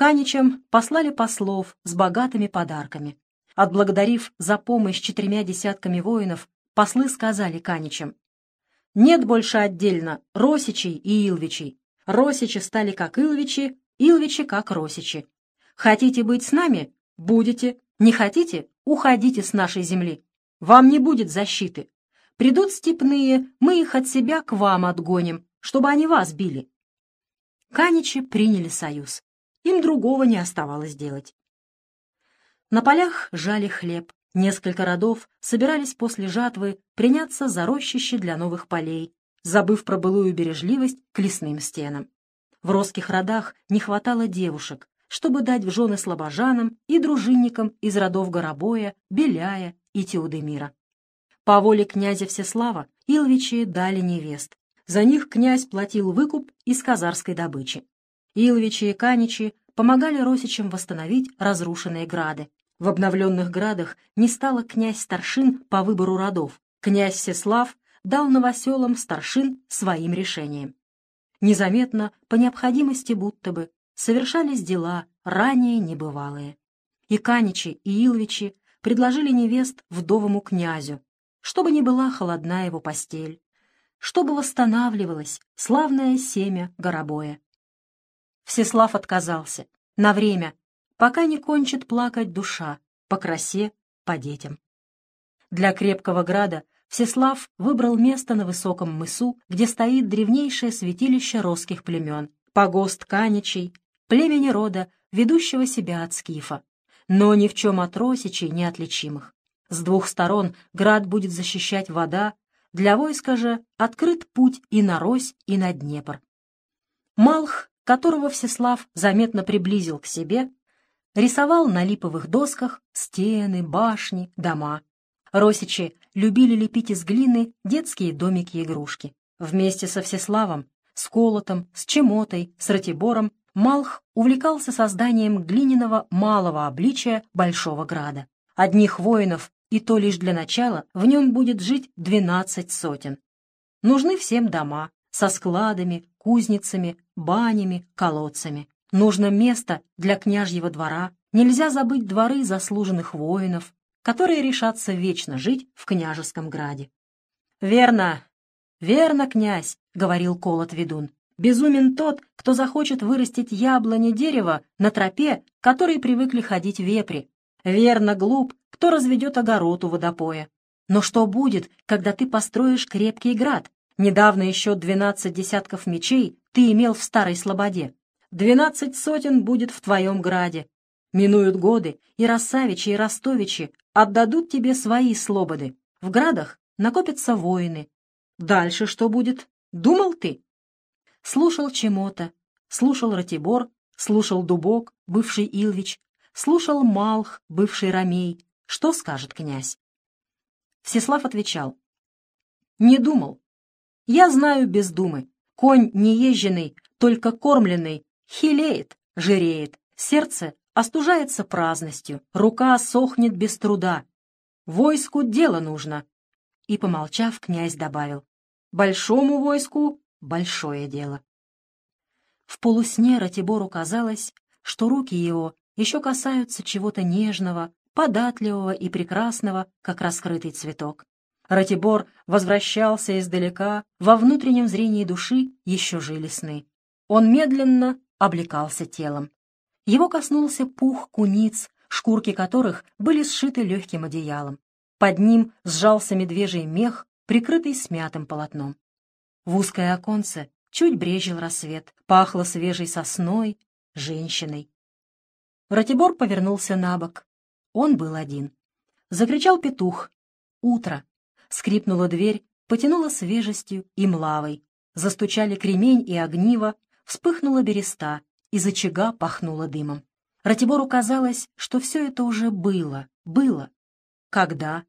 Каничам послали послов с богатыми подарками. Отблагодарив за помощь четырьмя десятками воинов, послы сказали Каничам, «Нет больше отдельно Росичей и Илвичей. Росичи стали как Илвичи, Илвичи как Росичи. Хотите быть с нами? Будете. Не хотите? Уходите с нашей земли. Вам не будет защиты. Придут степные, мы их от себя к вам отгоним, чтобы они вас били». Каничи приняли союз. Им другого не оставалось делать. На полях жали хлеб. Несколько родов собирались после жатвы приняться за рощище для новых полей, забыв про былую бережливость к лесным стенам. В росских родах не хватало девушек, чтобы дать в жены слабожанам и дружинникам из родов Горобоя, Беляя и Теудемира. По воле князя Всеслава Илвичи дали невест. За них князь платил выкуп из казарской добычи. Илвичи и Каничи помогали росичам восстановить разрушенные грады. В обновленных градах не стало князь-старшин по выбору родов. Князь Сеслав дал новоселам старшин своим решением. Незаметно, по необходимости будто бы, совершались дела, ранее небывалые. И Каничи, и Илвичи предложили невест вдовому князю, чтобы не была холодна его постель, чтобы восстанавливалось славное семя Горобоя. Всеслав отказался. На время, пока не кончит плакать душа по красе, по детям. Для крепкого града Всеслав выбрал место на высоком мысу, где стоит древнейшее святилище русских племен, погост Каничей, племени рода, ведущего себя от скифа, но ни в чем от росичей неотличимых. С двух сторон град будет защищать вода, для войска же открыт путь и на Рось, и на Днепр. Малх, которого Всеслав заметно приблизил к себе, рисовал на липовых досках стены, башни, дома. Росичи любили лепить из глины детские домики-игрушки. Вместе со Всеславом, с Колотом, с Чемотой, с Ратибором Малх увлекался созданием глиняного малого обличия Большого Града. Одних воинов, и то лишь для начала, в нем будет жить двенадцать сотен. Нужны всем дома, со складами, кузницами, банями, колодцами. Нужно место для княжьего двора, нельзя забыть дворы заслуженных воинов, которые решатся вечно жить в княжеском граде. «Верно, верно, князь», — говорил Колот ведун. «Безумен тот, кто захочет вырастить яблони дерева на тропе, которой привыкли ходить вепри. Верно, глуп, кто разведет огород у водопоя. Но что будет, когда ты построишь крепкий град? Недавно еще двенадцать десятков мечей ты имел в Старой Слободе. Двенадцать сотен будет в твоем граде. Минуют годы, и Рассавичи, и Ростовичи отдадут тебе свои слободы. В градах накопятся воины. Дальше что будет? Думал ты? Слушал Чемота, слушал Ратибор, слушал Дубок, бывший Илвич, слушал Малх, бывший Ромей. Что скажет князь? Всеслав отвечал. Не думал. Я знаю без думы. Конь неезженный, только кормленный, Хилеет, жиреет, сердце остужается праздностью, рука сохнет без труда. Войску дело нужно. И, помолчав, князь добавил, большому войску большое дело. В полусне Ратибору казалось, что руки его еще касаются чего-то нежного, податливого и прекрасного, как раскрытый цветок. Ратибор возвращался издалека, во внутреннем зрении души еще жили сны. Он медленно облекался телом. Его коснулся пух куниц, шкурки которых были сшиты легким одеялом. Под ним сжался медвежий мех, прикрытый смятым полотном. В узкое оконце чуть брежил рассвет, пахло свежей сосной, женщиной. Ратибор повернулся на бок. Он был один. Закричал петух. Утро. Скрипнула дверь, потянула свежестью и млавой. Застучали кремень и огниво, Вспыхнула береста, из очага пахнуло дымом. Ратибору казалось, что все это уже было, было. Когда?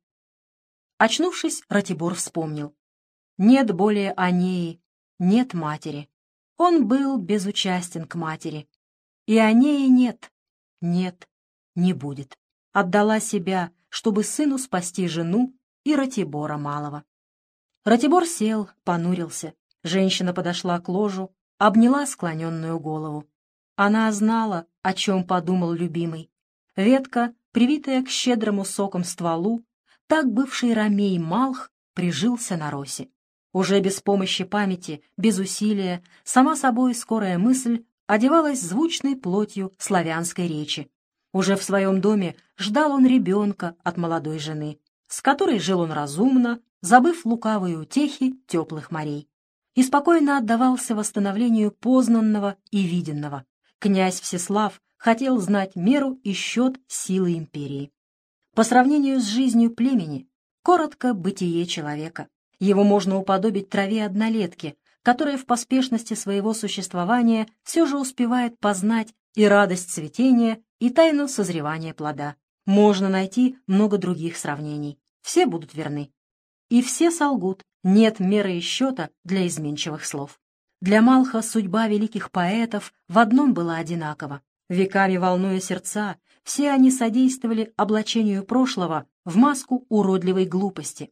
Очнувшись, Ратибор вспомнил. Нет более Анеи, нет матери. Он был безучастен к матери. И Анеи нет, нет, не будет. Отдала себя, чтобы сыну спасти жену и Ратибора малого. Ратибор сел, понурился. Женщина подошла к ложу, обняла склоненную голову. Она знала, о чем подумал любимый. Ветка, привитая к щедрому соком стволу, так бывший ромей Малх прижился на росе. Уже без помощи памяти, без усилия, сама собой скорая мысль одевалась звучной плотью славянской речи. Уже в своем доме ждал он ребенка от молодой жены, с которой жил он разумно, забыв лукавые утехи теплых морей, и спокойно отдавался восстановлению познанного и виденного. Князь Всеслав хотел знать меру и счет силы империи. По сравнению с жизнью племени, коротко бытие человека. Его можно уподобить траве однолетки, которая в поспешности своего существования все же успевает познать и радость цветения, и тайну созревания плода. Можно найти много других сравнений. Все будут верны. И все солгут. Нет меры и счета для изменчивых слов. Для Малха судьба великих поэтов в одном была одинакова. Веками волнуя сердца, все они содействовали облачению прошлого в маску уродливой глупости.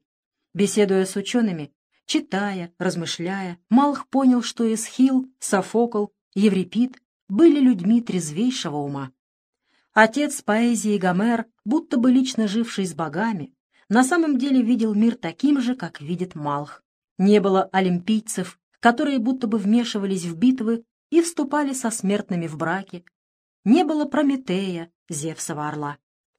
Беседуя с учеными, читая, размышляя, Малх понял, что Эсхил, Софокл, Еврипид были людьми трезвейшего ума. Отец поэзии Гомер, будто бы лично живший с богами, на самом деле видел мир таким же, как видит Малх. Не было олимпийцев, которые будто бы вмешивались в битвы и вступали со смертными в браки. Не было Прометея, Зевсова орла.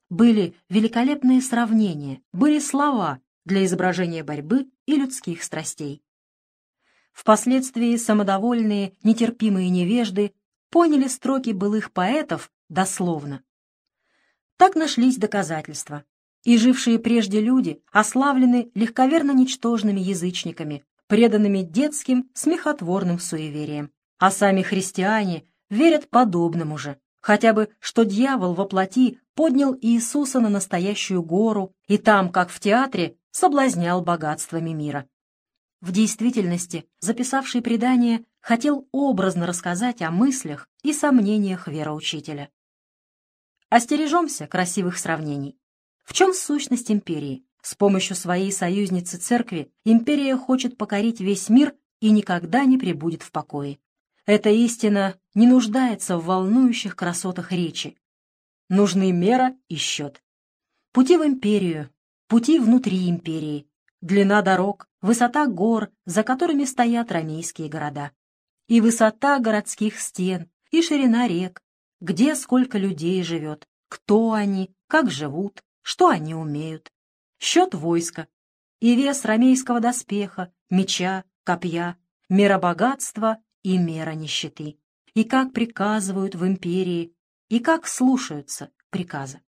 Были великолепные сравнения, были слова, для изображения борьбы и людских страстей. Впоследствии самодовольные, нетерпимые невежды поняли строки былых поэтов дословно. Так нашлись доказательства, и жившие прежде люди ославлены легковерно ничтожными язычниками, преданными детским смехотворным суевериям, а сами христиане верят подобному же, хотя бы, что дьявол во плоти поднял Иисуса на настоящую гору, и там, как в театре, соблазнял богатствами мира. В действительности, записавший предание хотел образно рассказать о мыслях и сомнениях вероучителя. Остережемся красивых сравнений. В чем сущность империи? С помощью своей союзницы церкви империя хочет покорить весь мир и никогда не пребудет в покое. Эта истина не нуждается в волнующих красотах речи. Нужны мера и счет. Пути в империю, пути внутри империи, длина дорог, высота гор, за которыми стоят ромейские города, и высота городских стен, и ширина рек, где сколько людей живет, кто они, как живут, что они умеют, счет войска, и вес ромейского доспеха, меча, копья, мера богатства и мера нищеты, и как приказывают в империи, и как слушаются приказа.